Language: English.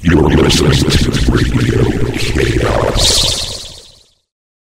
You're listening.